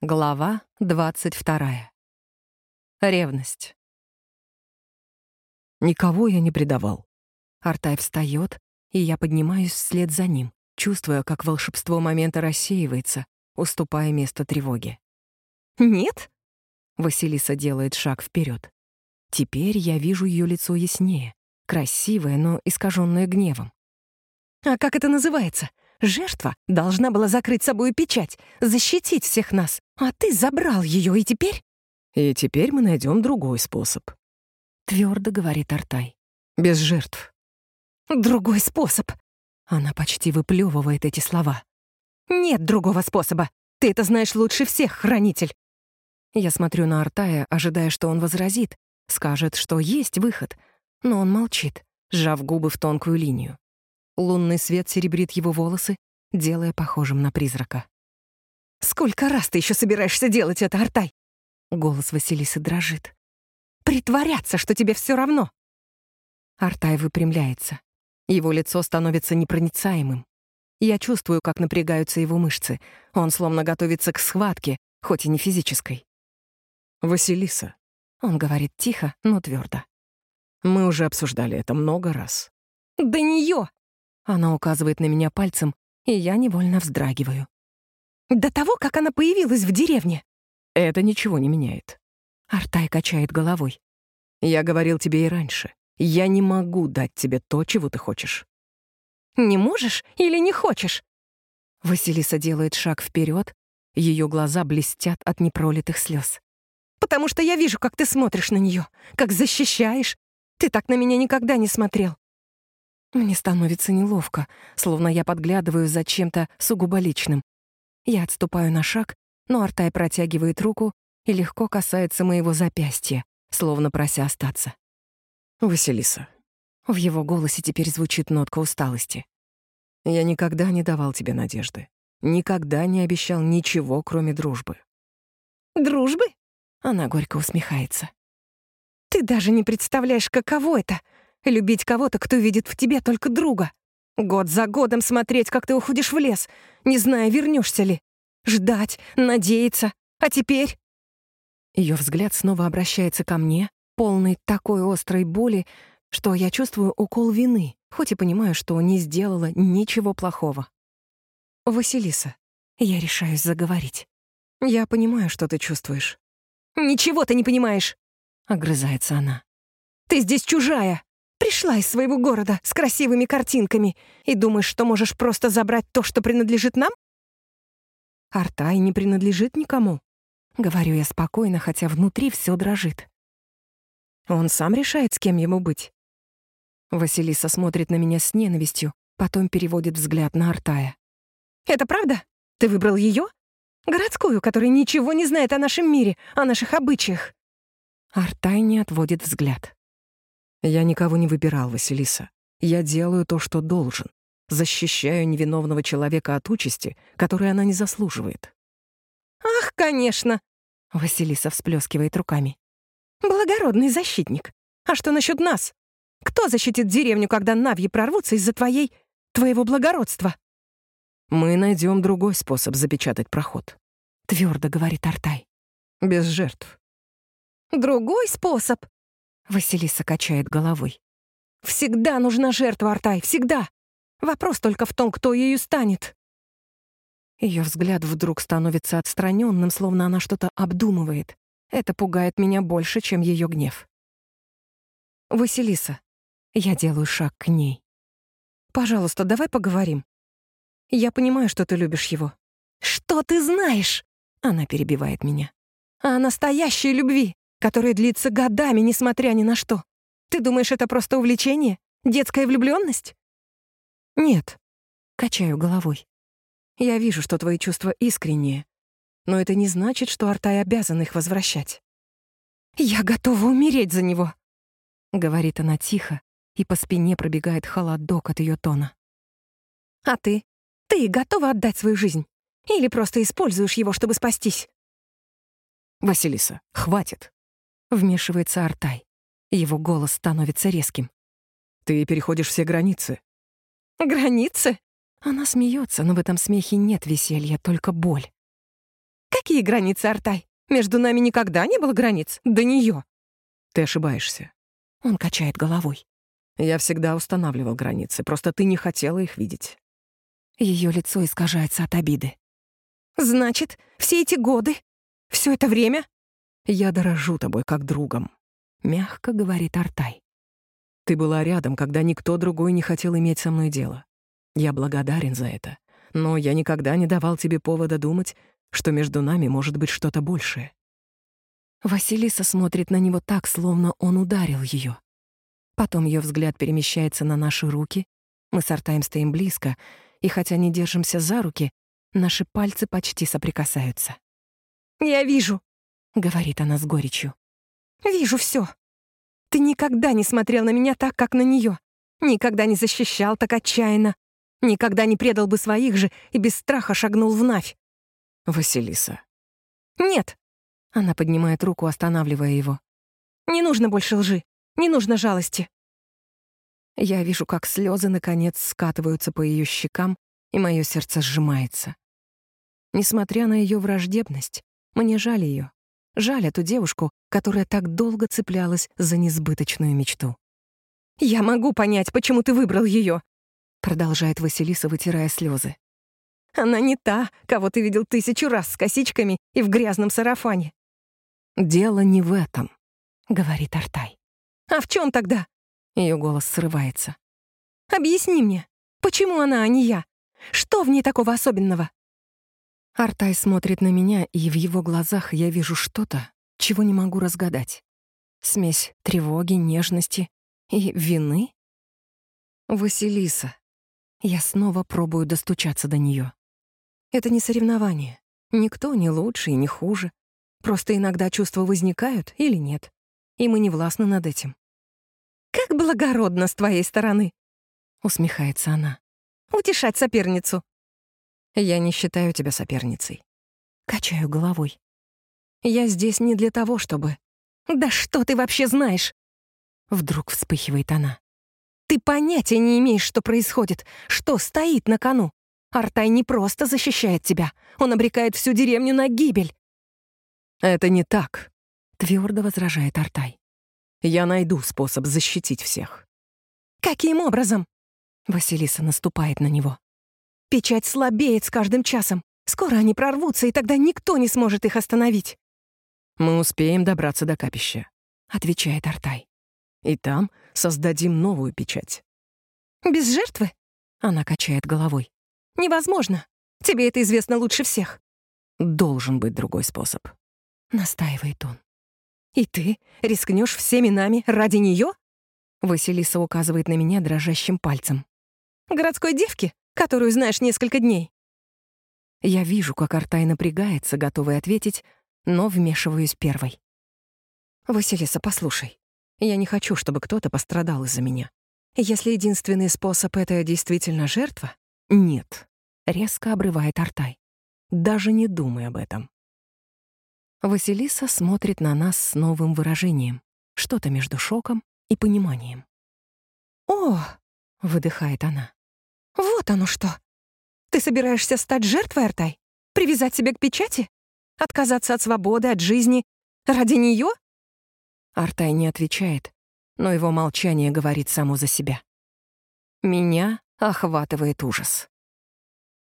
Глава 22. Ревность. Никого я не предавал. Артай встает, и я поднимаюсь вслед за ним, чувствуя, как волшебство момента рассеивается, уступая место тревоге. «Нет?» — Василиса делает шаг вперед. Теперь я вижу ее лицо яснее, красивое, но искаженное гневом. «А как это называется? Жертва должна была закрыть собой печать, защитить всех нас, а ты забрал ее, и теперь...» «И теперь мы найдем другой способ», — твердо говорит Артай. «Без жертв». «Другой способ». Она почти выплевывает эти слова. «Нет другого способа. Ты это знаешь лучше всех, хранитель». Я смотрю на Артая, ожидая, что он возразит, скажет, что есть выход, но он молчит, сжав губы в тонкую линию. Лунный свет серебрит его волосы, делая похожим на призрака. «Сколько раз ты еще собираешься делать это, Артай?» Голос Василисы дрожит. «Притворяться, что тебе все равно!» Артай выпрямляется. Его лицо становится непроницаемым. Я чувствую, как напрягаются его мышцы. Он словно готовится к схватке, хоть и не физической. «Василиса», — он говорит тихо, но твердо. «Мы уже обсуждали это много раз». «До нее!» Она указывает на меня пальцем, и я невольно вздрагиваю. «До того, как она появилась в деревне!» «Это ничего не меняет». Артай качает головой. «Я говорил тебе и раньше. Я не могу дать тебе то, чего ты хочешь». «Не можешь или не хочешь?» Василиса делает шаг вперед, ее глаза блестят от непролитых слез. «Потому что я вижу, как ты смотришь на нее, как защищаешь. Ты так на меня никогда не смотрел. Мне становится неловко, словно я подглядываю за чем-то сугубо личным. Я отступаю на шаг, но Артай протягивает руку и легко касается моего запястья, словно прося остаться. «Василиса». В его голосе теперь звучит нотка усталости. «Я никогда не давал тебе надежды. Никогда не обещал ничего, кроме дружбы». «Дружбы?» Она горько усмехается. «Ты даже не представляешь, каково это Любить кого-то, кто видит в тебе только друга. Год за годом смотреть, как ты уходишь в лес, не зная, вернешься ли. Ждать, надеяться. А теперь... Ее взгляд снова обращается ко мне, полный такой острой боли, что я чувствую укол вины, хоть и понимаю, что не сделала ничего плохого. «Василиса, я решаюсь заговорить. Я понимаю, что ты чувствуешь». «Ничего ты не понимаешь!» — огрызается она. «Ты здесь чужая!» Пришла из своего города с красивыми картинками и думаешь, что можешь просто забрать то, что принадлежит нам? Артай не принадлежит никому. Говорю я спокойно, хотя внутри все дрожит. Он сам решает, с кем ему быть. Василиса смотрит на меня с ненавистью, потом переводит взгляд на Артая. «Это правда? Ты выбрал ее? Городскую, которая ничего не знает о нашем мире, о наших обычаях?» Артай не отводит взгляд. Я никого не выбирал, Василиса. Я делаю то, что должен. Защищаю невиновного человека от участи, которой она не заслуживает. «Ах, конечно!» — Василиса всплескивает руками. «Благородный защитник. А что насчет нас? Кто защитит деревню, когда навьи прорвутся из-за твоей... твоего благородства?» «Мы найдем другой способ запечатать проход», — твердо говорит Артай. «Без жертв». «Другой способ?» Василиса качает головой. «Всегда нужна жертва, Артай, всегда! Вопрос только в том, кто ею станет!» Ее взгляд вдруг становится отстраненным, словно она что-то обдумывает. Это пугает меня больше, чем ее гнев. «Василиса, я делаю шаг к ней. Пожалуйста, давай поговорим. Я понимаю, что ты любишь его». «Что ты знаешь?» — она перебивает меня. «О настоящей любви!» Которое длится годами, несмотря ни на что. Ты думаешь, это просто увлечение? Детская влюбленность? Нет. Качаю головой. Я вижу, что твои чувства искренние, но это не значит, что Артай обязан их возвращать. «Я готова умереть за него», — говорит она тихо, и по спине пробегает холодок от ее тона. «А ты? Ты готова отдать свою жизнь? Или просто используешь его, чтобы спастись?» «Василиса, хватит!» Вмешивается Артай. Его голос становится резким. «Ты переходишь все границы». «Границы?» Она смеется, но в этом смехе нет веселья, только боль. Какие границы, Артай? Между нами никогда не было границ. До нее. Ты ошибаешься. Он качает головой. Я всегда устанавливал границы, просто ты не хотела их видеть. Ее лицо искажается от обиды. Значит, все эти годы, все это время я дорожу тобой как другом, мягко говорит Артай. Ты была рядом, когда никто другой не хотел иметь со мной дело. Я благодарен за это, но я никогда не давал тебе повода думать, что между нами может быть что-то большее. Василиса смотрит на него так, словно он ударил ее. Потом ее взгляд перемещается на наши руки. Мы с Артаем стоим близко, и хотя не держимся за руки, наши пальцы почти соприкасаются. «Я вижу», — говорит она с горечью. «Вижу все. Ты никогда не смотрел на меня так, как на нее. Никогда не защищал так отчаянно. Никогда не предал бы своих же и без страха шагнул в Навь. Василиса. Нет. Она поднимает руку, останавливая его. Не нужно больше лжи. Не нужно жалости. Я вижу, как слезы наконец скатываются по ее щекам, и мое сердце сжимается. Несмотря на ее враждебность, мне жаль ее. Жаль эту девушку, которая так долго цеплялась за несбыточную мечту. «Я могу понять, почему ты выбрал ее, продолжает Василиса, вытирая слезы. «Она не та, кого ты видел тысячу раз с косичками и в грязном сарафане». «Дело не в этом», — говорит Артай. «А в чем тогда?» Ее голос срывается. «Объясни мне, почему она, а не я? Что в ней такого особенного?» Артай смотрит на меня, и в его глазах я вижу что-то, чего не могу разгадать. Смесь тревоги, нежности и вины? Василиса. Я снова пробую достучаться до нее. Это не соревнование. Никто не лучше и не хуже. Просто иногда чувства возникают или нет и мы не властны над этим. «Как благородно с твоей стороны!» — усмехается она. «Утешать соперницу!» «Я не считаю тебя соперницей». Качаю головой. «Я здесь не для того, чтобы...» «Да что ты вообще знаешь?» Вдруг вспыхивает она. «Ты понятия не имеешь, что происходит, что стоит на кону. Артай не просто защищает тебя, он обрекает всю деревню на гибель». «Это не так», Твердо возражает Артай. Я найду способ защитить всех. Каким образом? Василиса наступает на него. Печать слабеет с каждым часом. Скоро они прорвутся, и тогда никто не сможет их остановить. Мы успеем добраться до капища, отвечает Артай. И там создадим новую печать. Без жертвы? Она качает головой. Невозможно. Тебе это известно лучше всех. Должен быть другой способ. Настаивает он. «И ты рискнешь всеми нами ради нее? Василиса указывает на меня дрожащим пальцем. «Городской девки, которую знаешь несколько дней?» Я вижу, как Артай напрягается, готовый ответить, но вмешиваюсь первой. «Василиса, послушай. Я не хочу, чтобы кто-то пострадал из-за меня. Если единственный способ — это действительно жертва, нет», — резко обрывает Артай. «Даже не думай об этом. Василиса смотрит на нас с новым выражением, что-то между шоком и пониманием. «О!» — выдыхает она. «Вот оно что! Ты собираешься стать жертвой, Артай? Привязать себя к печати? Отказаться от свободы, от жизни? Ради нее? Артай не отвечает, но его молчание говорит само за себя. Меня охватывает ужас.